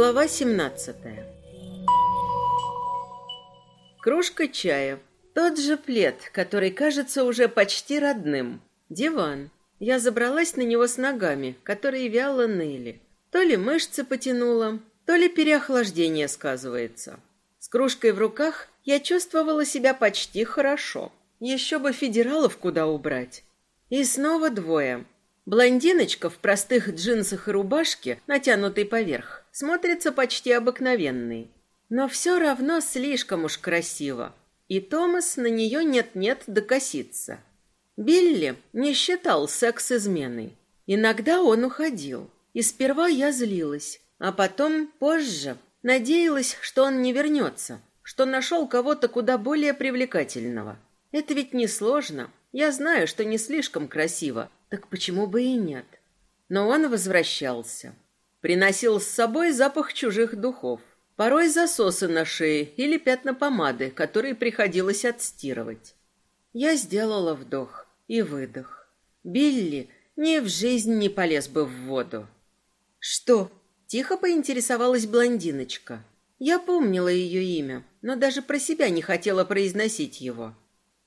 Глава 17 Кружка чая. Тот же плед, который кажется уже почти родным. Диван. Я забралась на него с ногами, которые вяло ныли. То ли мышцы потянула, то ли переохлаждение сказывается. С кружкой в руках я чувствовала себя почти хорошо. Еще бы федералов куда убрать. И снова двое. Блондиночка в простых джинсах и рубашке, натянутой поверх, смотрится почти обыкновенной. Но все равно слишком уж красиво. И Томас на нее нет-нет докосится. Билли не считал секс изменой. Иногда он уходил. И сперва я злилась, а потом, позже, надеялась, что он не вернется, что нашел кого-то куда более привлекательного. Это ведь не сложно. Я знаю, что не слишком красиво, так почему бы и нет? Но он возвращался. Приносил с собой запах чужих духов. Порой засосы на шее или пятна помады, которые приходилось отстирывать. Я сделала вдох и выдох. Билли ни в жизнь не полез бы в воду. «Что?» — тихо поинтересовалась блондиночка. Я помнила ее имя, но даже про себя не хотела произносить его.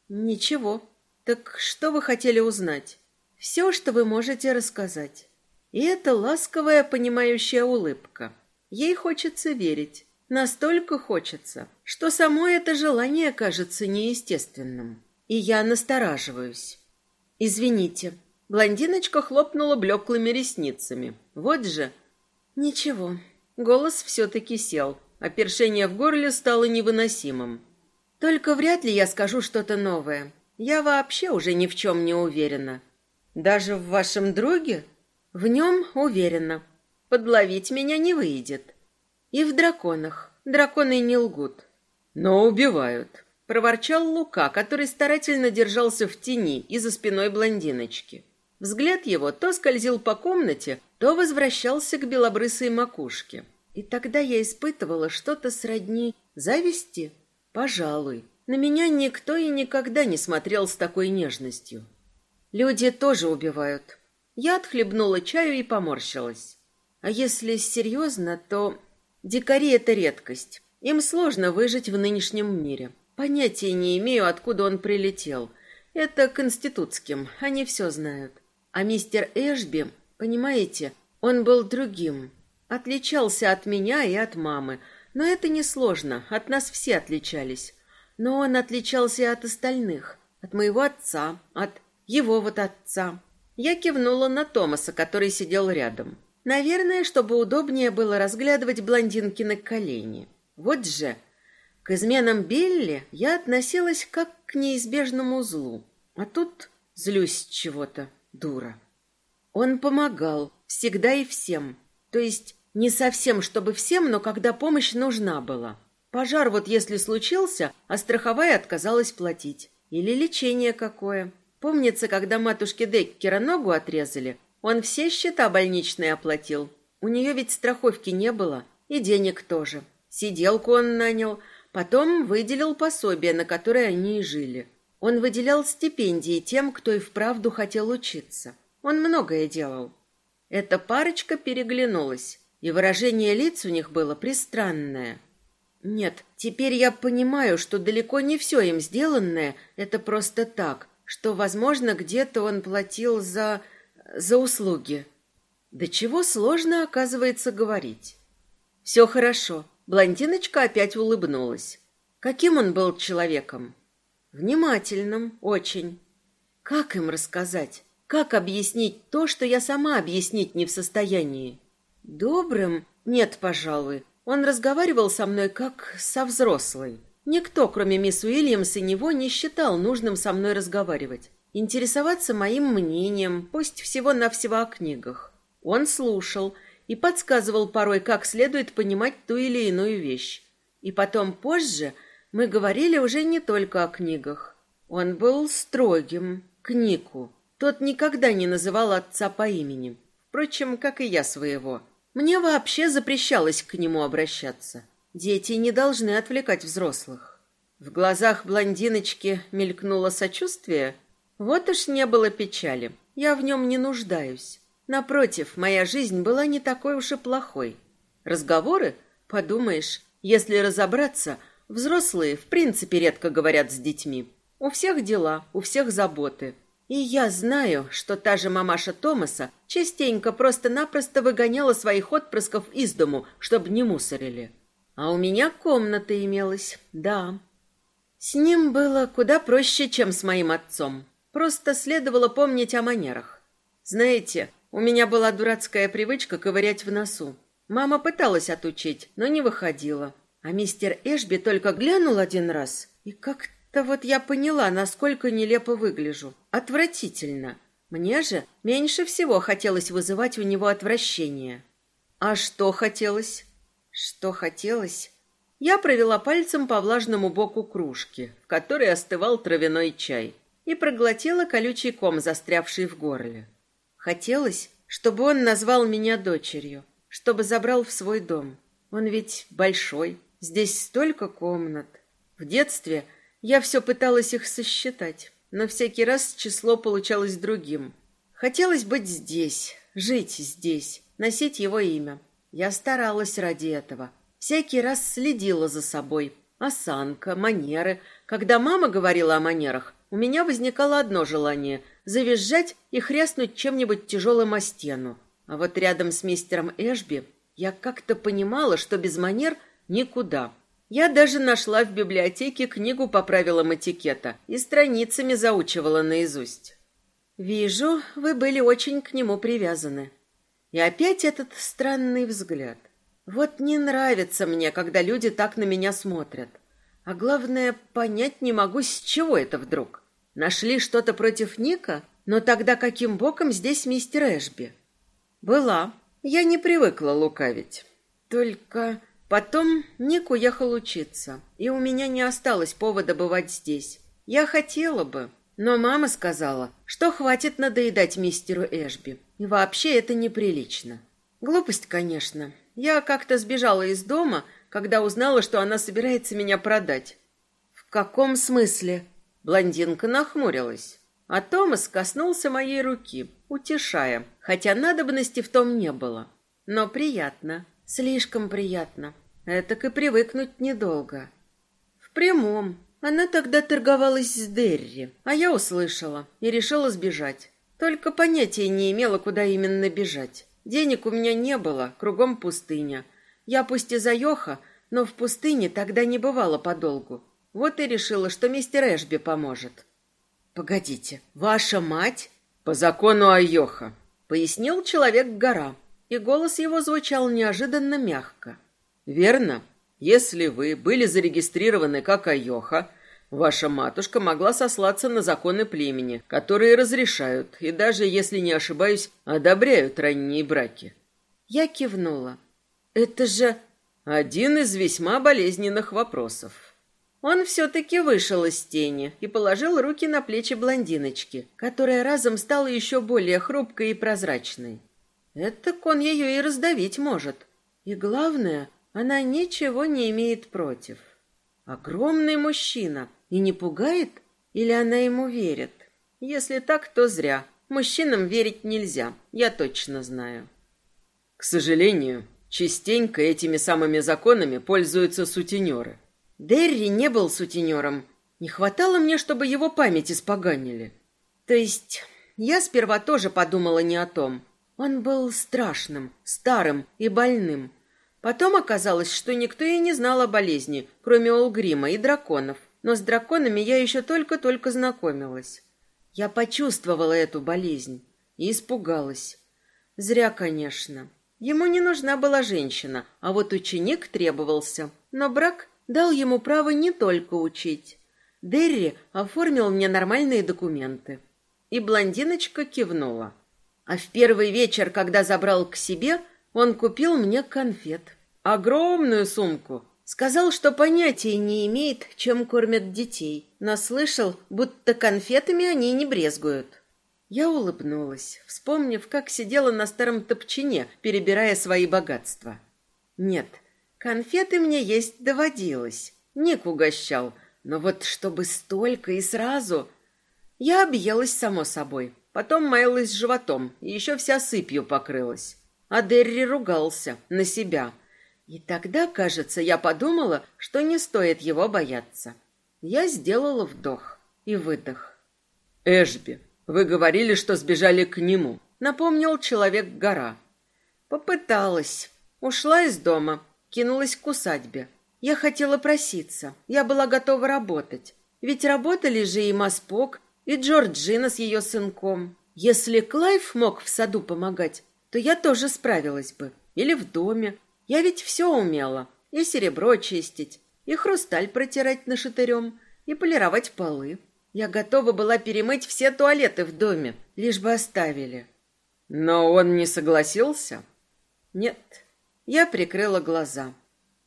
«Ничего. Так что вы хотели узнать?» Все, что вы можете рассказать. И это ласковая, понимающая улыбка. Ей хочется верить. Настолько хочется, что само это желание кажется неестественным. И я настораживаюсь. Извините. Блондиночка хлопнула блеклыми ресницами. Вот же. Ничего. Голос все-таки сел, а в горле стало невыносимым. Только вряд ли я скажу что-то новое. Я вообще уже ни в чем не уверена. Даже в вашем друге? В нем уверена. Подловить меня не выйдет. И в драконах. Драконы не лгут. Но убивают. Проворчал Лука, который старательно держался в тени и за спиной блондиночки. Взгляд его то скользил по комнате, то возвращался к белобрысой макушке. И тогда я испытывала что-то сродни зависти. Пожалуй, на меня никто и никогда не смотрел с такой нежностью. Люди тоже убивают. Я отхлебнула чаю и поморщилась. А если серьезно, то дикари — это редкость. Им сложно выжить в нынешнем мире. Понятия не имею, откуда он прилетел. Это к институтским, они все знают. А мистер Эшби, понимаете, он был другим. Отличался от меня и от мамы. Но это несложно, от нас все отличались. Но он отличался и от остальных. От моего отца, от его вот отца. Я кивнула на Томаса, который сидел рядом. Наверное, чтобы удобнее было разглядывать блондинки на колени. Вот же, к изменам Билли я относилась как к неизбежному злу. А тут злюсь чего-то, дура. Он помогал, всегда и всем. То есть не совсем, чтобы всем, но когда помощь нужна была. Пожар вот если случился, а страховая отказалась платить. Или лечение какое. Помнится, когда матушке Деккера ногу отрезали, он все счета больничные оплатил. У нее ведь страховки не было, и денег тоже. Сиделку он нанял, потом выделил пособие, на которое они и жили. Он выделял стипендии тем, кто и вправду хотел учиться. Он многое делал. Эта парочка переглянулась, и выражение лиц у них было пристранное. Нет, теперь я понимаю, что далеко не все им сделанное – это просто так, что, возможно, где-то он платил за... за услуги. Да чего сложно, оказывается, говорить. Все хорошо. Блондиночка опять улыбнулась. Каким он был человеком? Внимательным, очень. Как им рассказать? Как объяснить то, что я сама объяснить не в состоянии? Добрым? Нет, пожалуй. Он разговаривал со мной как со взрослой. Никто, кроме мисс Уильямс и него, не считал нужным со мной разговаривать, интересоваться моим мнением, пусть всего-навсего о книгах. Он слушал и подсказывал порой, как следует понимать ту или иную вещь. И потом, позже, мы говорили уже не только о книгах. Он был строгим к Нику. Тот никогда не называл отца по имени. Впрочем, как и я своего. Мне вообще запрещалось к нему обращаться. Дети не должны отвлекать взрослых. В глазах блондиночки мелькнуло сочувствие. Вот уж не было печали. Я в нем не нуждаюсь. Напротив, моя жизнь была не такой уж и плохой. Разговоры? Подумаешь, если разобраться, взрослые в принципе редко говорят с детьми. У всех дела, у всех заботы. И я знаю, что та же мамаша Томаса частенько просто-напросто выгоняла своих отпрысков из дому, чтобы не мусорили. А у меня комната имелась, да. С ним было куда проще, чем с моим отцом. Просто следовало помнить о манерах. Знаете, у меня была дурацкая привычка ковырять в носу. Мама пыталась отучить, но не выходила. А мистер Эшби только глянул один раз, и как-то вот я поняла, насколько нелепо выгляжу. Отвратительно. Мне же меньше всего хотелось вызывать у него отвращение. А что хотелось? Что хотелось? Я провела пальцем по влажному боку кружки, в которой остывал травяной чай, и проглотила колючий ком, застрявший в горле. Хотелось, чтобы он назвал меня дочерью, чтобы забрал в свой дом. Он ведь большой, здесь столько комнат. В детстве я все пыталась их сосчитать, но всякий раз число получалось другим. Хотелось быть здесь, жить здесь, носить его имя. Я старалась ради этого. Всякий раз следила за собой. Осанка, манеры. Когда мама говорила о манерах, у меня возникало одно желание – завизжать и хряснуть чем-нибудь тяжелым о стену. А вот рядом с мистером Эшби я как-то понимала, что без манер никуда. Я даже нашла в библиотеке книгу по правилам этикета и страницами заучивала наизусть. Вижу, вы были очень к нему привязаны. И опять этот странный взгляд. Вот не нравится мне, когда люди так на меня смотрят. А главное, понять не могу, с чего это вдруг. Нашли что-то против Ника? Но тогда каким боком здесь мистер Эшби? Была. Я не привыкла лукавить. Только потом Ник уехал учиться, и у меня не осталось повода бывать здесь. Я хотела бы, но мама сказала, что хватит надоедать мистеру Эшби. И вообще это неприлично. Глупость, конечно. Я как-то сбежала из дома, когда узнала, что она собирается меня продать. В каком смысле? Блондинка нахмурилась. А Томас коснулся моей руки, утешая, хотя надобности в том не было. Но приятно, слишком приятно. Этак и привыкнуть недолго. В прямом. Она тогда торговалась с Дерри, а я услышала и решила сбежать. Только понятия не имела, куда именно бежать. Денег у меня не было, кругом пустыня. Я пусть и заеха, но в пустыне тогда не бывало подолгу. Вот и решила, что мистер Эшби поможет. «Погодите, ваша мать?» «По закону Айоха», — пояснил человек-гора, и голос его звучал неожиданно мягко. «Верно. Если вы были зарегистрированы как Айоха, ваша матушка могла сослаться на законы племени, которые разрешают и даже, если не ошибаюсь, одобряют ранние браки». Я кивнула. «Это же...» «Один из весьма болезненных вопросов». Он все-таки вышел из тени и положил руки на плечи блондиночки, которая разом стала еще более хрупкой и прозрачной. Это он ее и раздавить может. И главное, она ничего не имеет против. Огромный мужчина. И не пугает? Или она ему верит? Если так, то зря. Мужчинам верить нельзя, я точно знаю. К сожалению, частенько этими самыми законами пользуются сутенеры. Дерри не был сутенером. Не хватало мне, чтобы его память испоганили. То есть я сперва тоже подумала не о том. Он был страшным, старым и больным. Потом оказалось, что никто и не знал о болезни, кроме Олгрима и драконов. Но с драконами я еще только-только знакомилась. Я почувствовала эту болезнь и испугалась. Зря, конечно. Ему не нужна была женщина, а вот ученик требовался. Но брак дал ему право не только учить. Дерри оформил мне нормальные документы. И блондиночка кивнула. А в первый вечер, когда забрал к себе, он купил мне конфет. Огромную сумку. Сказал, что понятия не имеет, чем кормят детей, но слышал, будто конфетами они не брезгуют. Я улыбнулась, вспомнив, как сидела на старом топчине, перебирая свои богатства. Нет, Конфеты мне есть доводилось. Ник угощал. Но вот чтобы столько и сразу... Я объелась, само собой. Потом маялась животом, и еще вся сыпью покрылась. А Дерри ругался на себя. И тогда, кажется, я подумала, что не стоит его бояться. Я сделала вдох и выдох. «Эшби, вы говорили, что сбежали к нему», — напомнил человек-гора. Попыталась. Ушла из дома, кинулась к усадьбе. Я хотела проситься, я была готова работать. Ведь работали же и Маспок, и Джорджина с ее сынком. Если Клайв мог в саду помогать, то я тоже справилась бы. Или в доме. Я ведь все умела. И серебро чистить, и хрусталь протирать нашатырем, и полировать полы. Я готова была перемыть все туалеты в доме, лишь бы оставили. Но он не согласился? Нет. Я прикрыла глаза.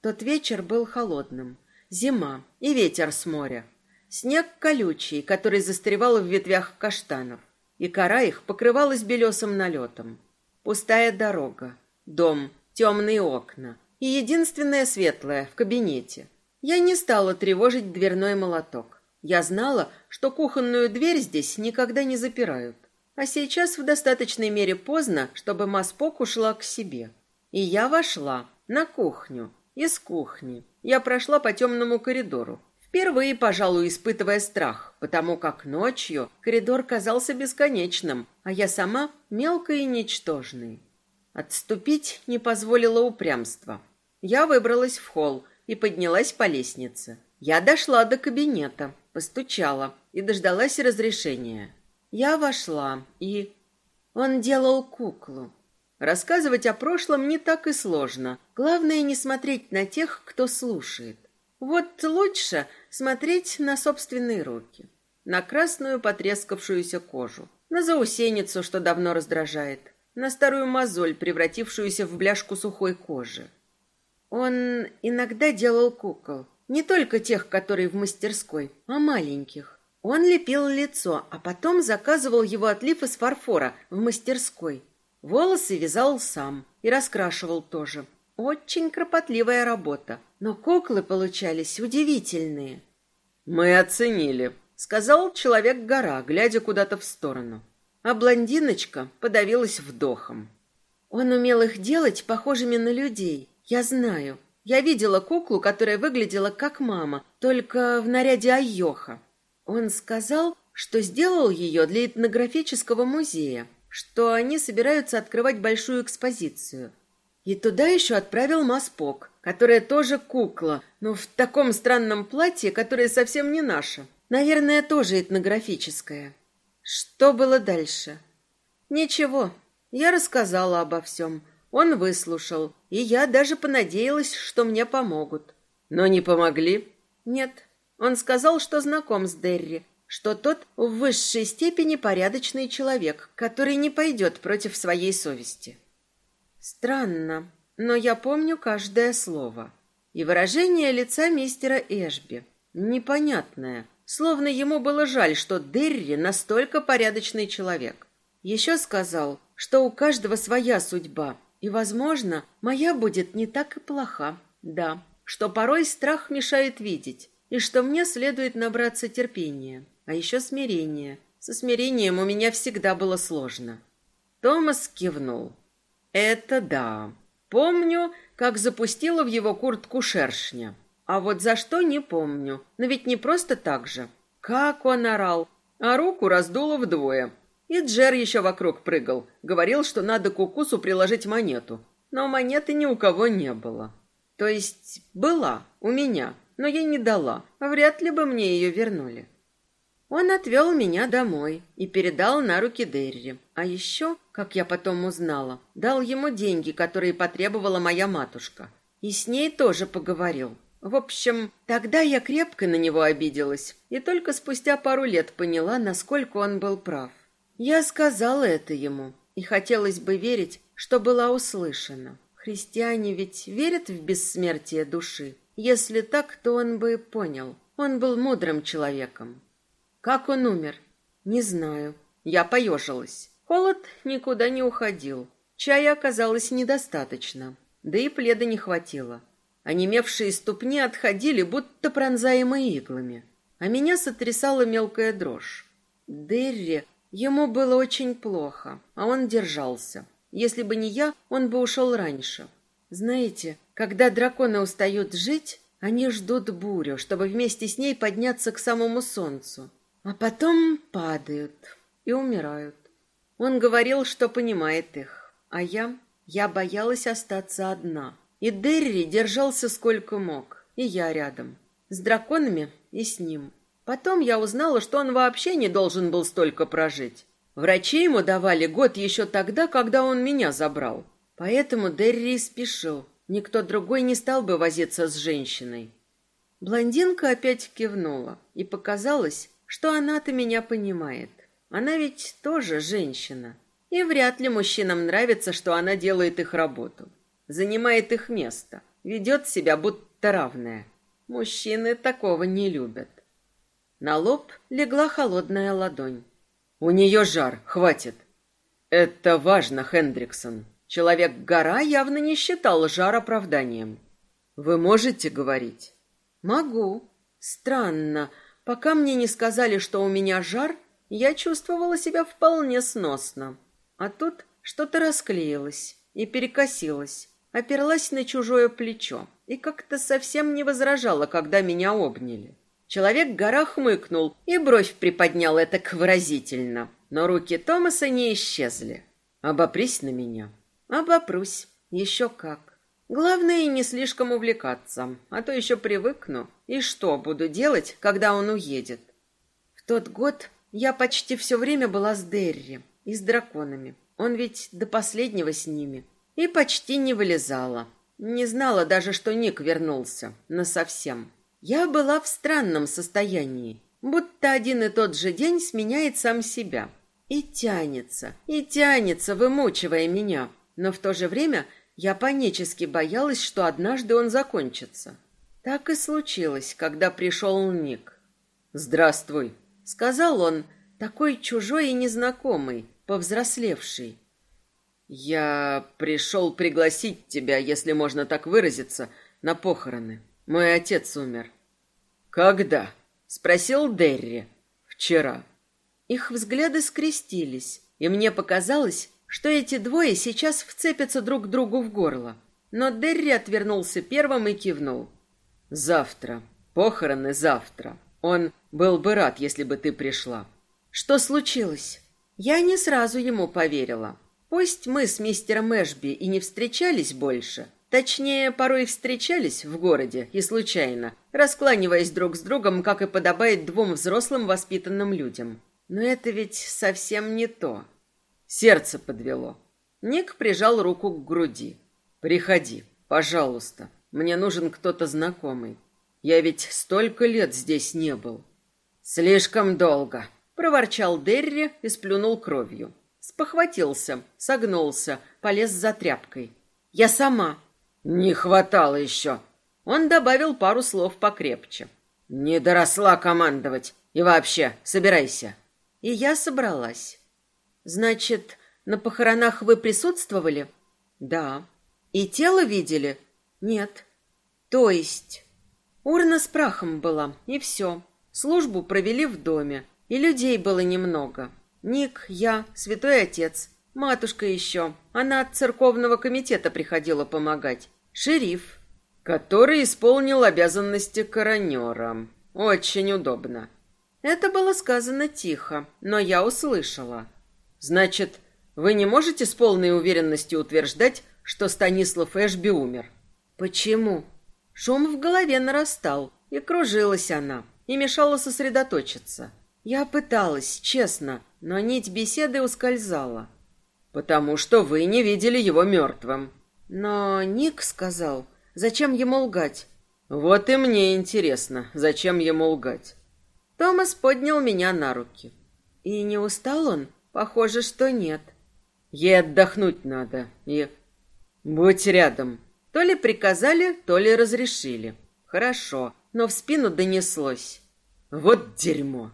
Тот вечер был холодным. Зима и ветер с моря. Снег колючий, который застревал в ветвях каштанов, и кора их покрывалась белесым налетом. Пустая дорога, дом, темные окна и единственное светлое в кабинете. Я не стала тревожить дверной молоток. Я знала, что кухонную дверь здесь никогда не запирают. А сейчас в достаточной мере поздно, чтобы Маспок ушла к себе. И я вошла на кухню. Из кухни. Я прошла по темному коридору. Впервые, пожалуй, испытывая страх, потому как ночью коридор казался бесконечным, а я сама мелкой и ничтожной. Отступить не позволило упрямство. Я выбралась в холл и поднялась по лестнице. Я дошла до кабинета, постучала и дождалась разрешения. Я вошла, и... Он делал куклу. Рассказывать о прошлом не так и сложно. Главное не смотреть на тех, кто слушает. Вот лучше смотреть на собственные руки, на красную потрескавшуюся кожу, на заусеницу, что давно раздражает, на старую мозоль, превратившуюся в бляшку сухой кожи. Он иногда делал кукол, не только тех, которые в мастерской, а маленьких. Он лепил лицо, а потом заказывал его отлив из фарфора в мастерской. Волосы вязал сам и раскрашивал тоже. Очень кропотливая работа, но куклы получались удивительные. «Мы оценили», — сказал человек-гора, глядя куда-то в сторону. А блондиночка подавилась вдохом. Он умел их делать похожими на людей. Я знаю. Я видела куклу, которая выглядела как мама, только в наряде Айоха. Он сказал, что сделал ее для этнографического музея, что они собираются открывать большую экспозицию. И туда еще отправил Маспок, которая тоже кукла, но в таком странном платье, которое совсем не наше. Наверное, тоже этнографическое. Что было дальше? Ничего. Я рассказала обо всем. Он выслушал, и я даже понадеялась, что мне помогут. Но не помогли? Нет. Он сказал, что знаком с Дерри, что тот в высшей степени порядочный человек, который не пойдет против своей совести. Странно, но я помню каждое слово. И выражение лица мистера Эшби. Непонятное, словно ему было жаль, что Дерри настолько порядочный человек. Еще сказал, что у каждого своя судьба, и, возможно, моя будет не так и плоха. Да, что порой страх мешает видеть, и что мне следует набраться терпения, а еще смирения. Со смирением у меня всегда было сложно. Томас кивнул. Это да. Помню, как запустила в его куртку шершня. А вот за что не помню. Но ведь не просто так же. Как он орал. А руку раздуло вдвое. И Джер еще вокруг прыгал. Говорил, что надо к укусу приложить монету. Но монеты ни у кого не было. То есть была у меня, но я не дала. Вряд ли бы мне ее вернули. Он отвел меня домой и передал на руки Дерри. А еще, как я потом узнала, дал ему деньги, которые потребовала моя матушка. И с ней тоже поговорил. В общем, тогда я крепко на него обиделась и только спустя пару лет поняла, насколько он был прав. Я сказала это ему, и хотелось бы верить, что была услышана. Христиане ведь верят в бессмертие души. Если так, то он бы понял. Он был мудрым человеком. Как он умер? Не знаю. Я поежилась. Холод никуда не уходил. Чая оказалось недостаточно. Да и пледа не хватило. Онемевшие ступни отходили, будто пронзаемые иглами. А меня сотрясала мелкая дрожь. Дерри, ему было очень плохо, а он держался. Если бы не я, он бы ушел раньше. Знаете, когда драконы устают жить, они ждут бурю, чтобы вместе с ней подняться к самому солнцу. А потом падают и умирают. Он говорил, что понимает их. А я... Я боялась остаться одна. И Дерри держался сколько мог. И я рядом. С драконами и с ним. Потом я узнала, что он вообще не должен был столько прожить. Врачи ему давали год еще тогда, когда он меня забрал. Поэтому Дерри спешил. Никто другой не стал бы возиться с женщиной. Блондинка опять кивнула, и показалось, что она-то меня понимает. Она ведь тоже женщина. И вряд ли мужчинам нравится, что она делает их работу. Занимает их место. Ведет себя будто равная. Мужчины такого не любят. На лоб легла холодная ладонь. У нее жар, хватит. Это важно, Хендриксон. Человек-гора явно не считал жар оправданием. Вы можете говорить? Могу. Странно. Пока мне не сказали, что у меня жар, я чувствовала себя вполне сносно. А тут что-то расклеилось и перекосилось, оперлась на чужое плечо и как-то совсем не возражала, когда меня обняли. Человек-гора хмыкнул и бровь приподнял это выразительно, но руки Томаса не исчезли. «Обопрись на меня». «Обопрусь. Еще как. Главное, не слишком увлекаться, а то еще привыкну. И что буду делать, когда он уедет?» В тот год я почти все время была с Дерри и с драконами. Он ведь до последнего с ними. И почти не вылезала. Не знала даже, что Ник вернулся. Насовсем. Я была в странном состоянии. Будто один и тот же день сменяет сам себя. И тянется, и тянется, вымучивая меня. Но в то же время я панически боялась, что однажды он закончится. Так и случилось, когда пришел Ник. «Здравствуй», — сказал он, такой чужой и незнакомый, повзрослевший. «Я пришел пригласить тебя, если можно так выразиться, на похороны. Мой отец умер». «Когда?» — спросил Дерри. «Вчера». Их взгляды скрестились, и мне показалось, что эти двое сейчас вцепятся друг другу в горло. Но Дерри отвернулся первым и кивнул. «Завтра. Похороны завтра. Он был бы рад, если бы ты пришла». «Что случилось?» Я не сразу ему поверила. Пусть мы с мистером Эшби и не встречались больше, точнее, порой встречались в городе и случайно, раскланиваясь друг с другом, как и подобает двум взрослым воспитанным людям. Но это ведь совсем не то. Сердце подвело. Ник прижал руку к груди. «Приходи, пожалуйста. Мне нужен кто-то знакомый. Я ведь столько лет здесь не был». «Слишком долго», проворчал Дерри и сплюнул кровью. Спохватился, согнулся, полез за тряпкой. Я сама. Не хватало еще. Он добавил пару слов покрепче. Не доросла командовать. И вообще, собирайся. И я собралась. Значит, на похоронах вы присутствовали? Да. И тело видели? Нет. То есть урна с прахом была, и все. Службу провели в доме. И людей было немного. Ник, я, святой отец, матушка еще. Она от церковного комитета приходила помогать. Шериф, который исполнил обязанности коронера. Очень удобно. Это было сказано тихо, но я услышала. Значит, вы не можете с полной уверенностью утверждать, что Станислав Эшби умер? Почему? Шум в голове нарастал, и кружилась она, и мешала сосредоточиться. Я пыталась, честно, но нить беседы ускользала. Потому что вы не видели его мертвым. Но Ник сказал, зачем ему лгать? Вот и мне интересно, зачем ему лгать. Томас поднял меня на руки. И не устал он? Похоже, что нет. Ей отдохнуть надо. И будь рядом. То ли приказали, то ли разрешили. Хорошо, но в спину донеслось. Вот дерьмо.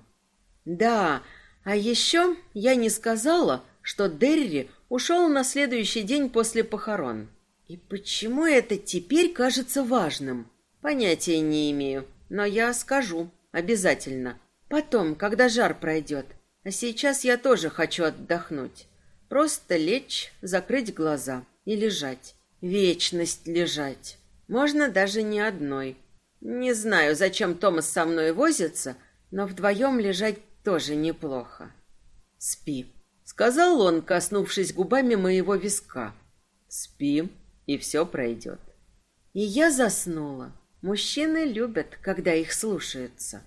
Да, а еще я не сказала, что Дерри ушел на следующий день после похорон. И почему это теперь кажется важным? Понятия не имею, но я скажу, обязательно. Потом, когда жар пройдет. А сейчас я тоже хочу отдохнуть. Просто лечь, закрыть глаза и лежать. Вечность лежать. Можно даже не одной. Не знаю, зачем Томас со мной возится, но вдвоем лежать тоже неплохо. Спи, сказал он, коснувшись губами моего виска. Спи, и все пройдет. И я заснула. Мужчины любят, когда их слушаются.